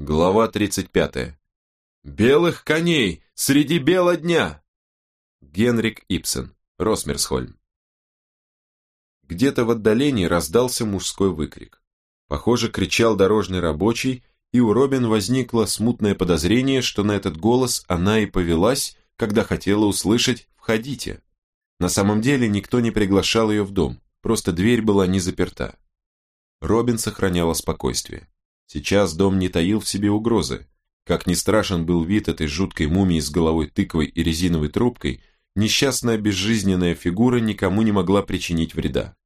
Глава 35. «Белых коней среди бела дня!» Генрик Ипсен, Росмерсхольм. Где-то в отдалении раздался мужской выкрик. Похоже, кричал дорожный рабочий, и у Робин возникло смутное подозрение, что на этот голос она и повелась, когда хотела услышать «Входите». На самом деле никто не приглашал ее в дом, просто дверь была не заперта. Робин сохраняла спокойствие. Сейчас дом не таил в себе угрозы. Как ни страшен был вид этой жуткой мумии с головой тыквой и резиновой трубкой, несчастная безжизненная фигура никому не могла причинить вреда.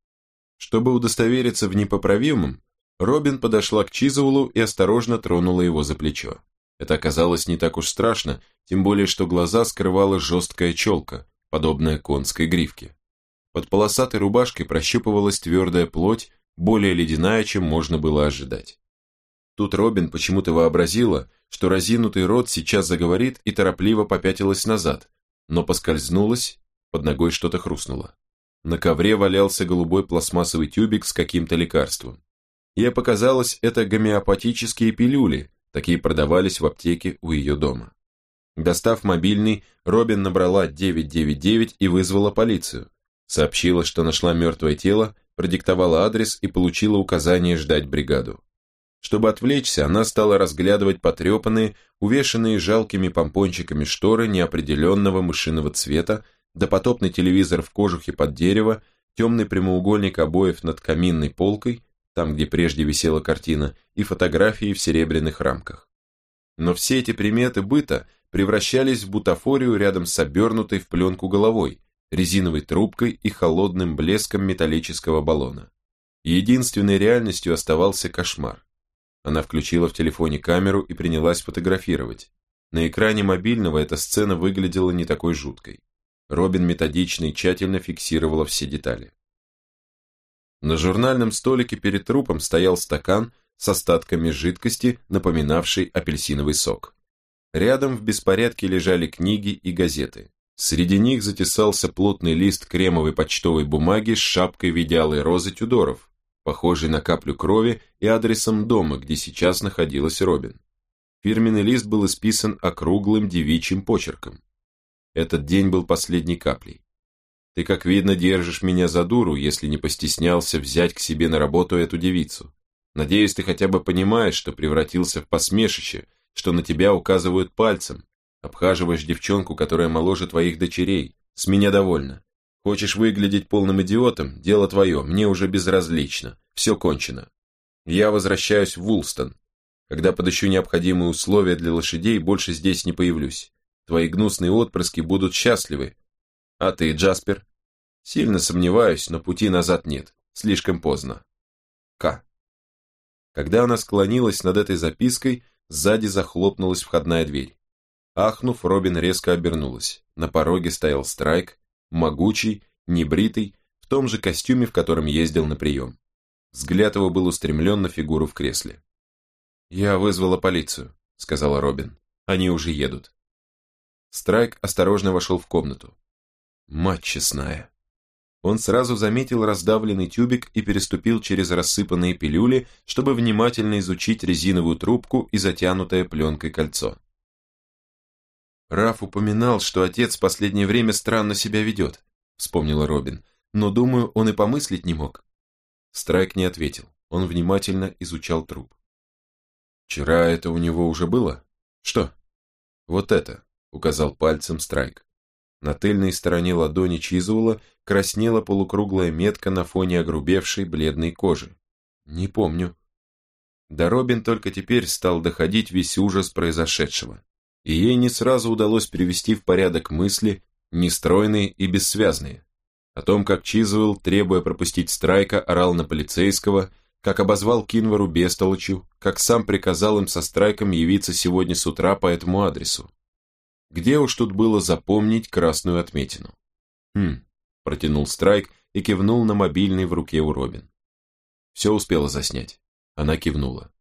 Чтобы удостовериться в непоправимом, Робин подошла к Чизаулу и осторожно тронула его за плечо. Это оказалось не так уж страшно, тем более что глаза скрывала жесткая челка, подобная конской гривке. Под полосатой рубашкой прощупывалась твердая плоть, более ледяная, чем можно было ожидать. Тут Робин почему-то вообразила, что разинутый рот сейчас заговорит и торопливо попятилась назад, но поскользнулась, под ногой что-то хрустнуло. На ковре валялся голубой пластмассовый тюбик с каким-то лекарством. Ей показалось, это гомеопатические пилюли, такие продавались в аптеке у ее дома. Достав мобильный, Робин набрала 999 и вызвала полицию. Сообщила, что нашла мертвое тело, продиктовала адрес и получила указание ждать бригаду. Чтобы отвлечься, она стала разглядывать потрепанные, увешанные жалкими помпончиками шторы неопределенного мышиного цвета, допотопный телевизор в кожухе под дерево, темный прямоугольник обоев над каминной полкой, там, где прежде висела картина, и фотографии в серебряных рамках. Но все эти приметы быта превращались в бутафорию рядом с обернутой в пленку головой, резиновой трубкой и холодным блеском металлического баллона. Единственной реальностью оставался кошмар. Она включила в телефоне камеру и принялась фотографировать. На экране мобильного эта сцена выглядела не такой жуткой. Робин методично и тщательно фиксировала все детали. На журнальном столике перед трупом стоял стакан с остатками жидкости, напоминавшей апельсиновый сок. Рядом в беспорядке лежали книги и газеты. Среди них затесался плотный лист кремовой почтовой бумаги с шапкой в виде алой розы Тюдоров, похожей на каплю крови и адресом дома, где сейчас находилась Робин. Фирменный лист был исписан округлым девичьим почерком. Этот день был последней каплей. Ты, как видно, держишь меня за дуру, если не постеснялся взять к себе на работу эту девицу. Надеюсь, ты хотя бы понимаешь, что превратился в посмешище, что на тебя указывают пальцем. Обхаживаешь девчонку, которая моложе твоих дочерей. С меня довольно. Хочешь выглядеть полным идиотом? Дело твое, мне уже безразлично. Все кончено. Я возвращаюсь в Вулстон. Когда подыщу необходимые условия для лошадей, больше здесь не появлюсь. Твои гнусные отпрыски будут счастливы. А ты, Джаспер? Сильно сомневаюсь, но пути назад нет. Слишком поздно. К. Когда она склонилась над этой запиской, сзади захлопнулась входная дверь. Ахнув, Робин резко обернулась. На пороге стоял Страйк, могучий, небритый, в том же костюме, в котором ездил на прием. Взгляд его был устремлен на фигуру в кресле. «Я вызвала полицию», — сказала Робин. «Они уже едут». Страйк осторожно вошел в комнату. Мать честная. Он сразу заметил раздавленный тюбик и переступил через рассыпанные пилюли, чтобы внимательно изучить резиновую трубку и затянутое пленкой кольцо. «Раф упоминал, что отец в последнее время странно себя ведет», — вспомнила Робин, «но, думаю, он и помыслить не мог». Страйк не ответил, он внимательно изучал труп. «Вчера это у него уже было? Что?» «Вот это», — указал пальцем Страйк. На тыльной стороне ладони Чизула краснела полукруглая метка на фоне огрубевшей бледной кожи. Не помню. До Робин только теперь стал доходить весь ужас произошедшего, и ей не сразу удалось привести в порядок мысли, нестройные и бессвязные. О том, как Чизуэлл, требуя пропустить Страйка, орал на полицейского, как обозвал Кинвару бестолочью, как сам приказал им со Страйком явиться сегодня с утра по этому адресу. Где уж тут было запомнить красную отметину? Хм, протянул Страйк и кивнул на мобильный в руке у Робин. Все успела заснять. Она кивнула.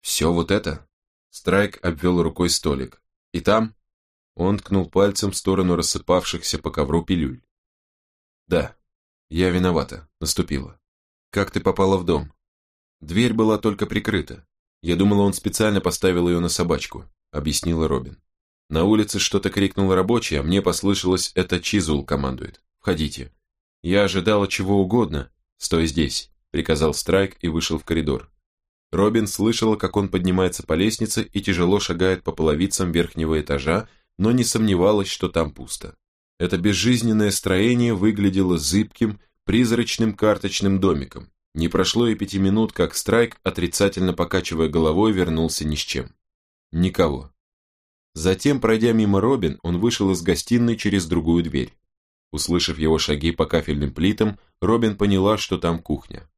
Все вот это? Страйк обвел рукой столик. И там? Он ткнул пальцем в сторону рассыпавшихся по ковру пилюль. Да, я виновата, наступила. Как ты попала в дом? Дверь была только прикрыта. Я думала, он специально поставил ее на собачку, объяснила Робин. На улице что-то крикнул рабочий, а мне послышалось, это Чизул командует. Входите. Я ожидала чего угодно. Стой здесь, приказал Страйк и вышел в коридор. Робин слышала, как он поднимается по лестнице и тяжело шагает по половицам верхнего этажа, но не сомневалась, что там пусто. Это безжизненное строение выглядело зыбким, призрачным карточным домиком. Не прошло и пяти минут, как Страйк, отрицательно покачивая головой, вернулся ни с чем. Никого. Затем, пройдя мимо Робин, он вышел из гостиной через другую дверь. Услышав его шаги по кафельным плитам, Робин поняла, что там кухня.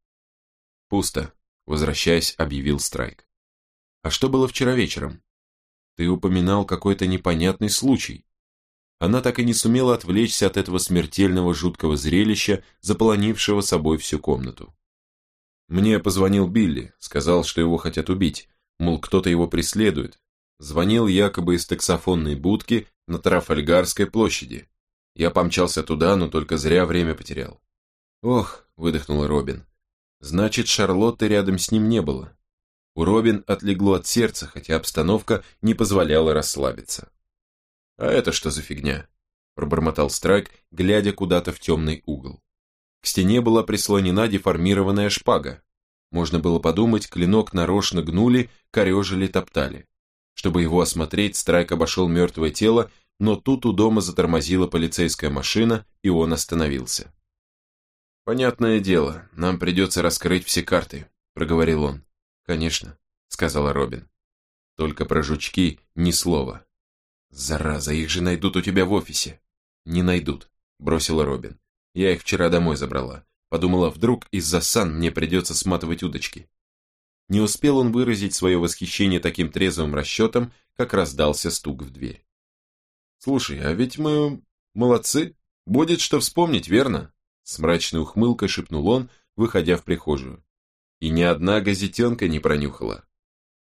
«Пусто», — возвращаясь, объявил Страйк. «А что было вчера вечером?» «Ты упоминал какой-то непонятный случай». Она так и не сумела отвлечься от этого смертельного жуткого зрелища, заполонившего собой всю комнату. Мне позвонил Билли, сказал, что его хотят убить, мол, кто-то его преследует. Звонил якобы из таксофонной будки на Трафальгарской площади. Я помчался туда, но только зря время потерял. «Ох», — выдохнула Робин, — «значит, Шарлотты рядом с ним не было». У Робин отлегло от сердца, хотя обстановка не позволяла расслабиться. «А это что за фигня?» – пробормотал Страйк, глядя куда-то в темный угол. К стене была прислонена деформированная шпага. Можно было подумать, клинок нарочно гнули, корежили, топтали. Чтобы его осмотреть, Страйк обошел мертвое тело, но тут у дома затормозила полицейская машина, и он остановился. «Понятное дело, нам придется раскрыть все карты», — проговорил он. «Конечно», — сказала Робин. «Только про жучки ни слова». «Зараза, их же найдут у тебя в офисе». «Не найдут», — бросила Робин. Я их вчера домой забрала. Подумала, вдруг из-за сан мне придется сматывать удочки. Не успел он выразить свое восхищение таким трезвым расчетом, как раздался стук в дверь. «Слушай, а ведь мы молодцы. Будет что вспомнить, верно?» С мрачной ухмылкой шепнул он, выходя в прихожую. И ни одна газетенка не пронюхала.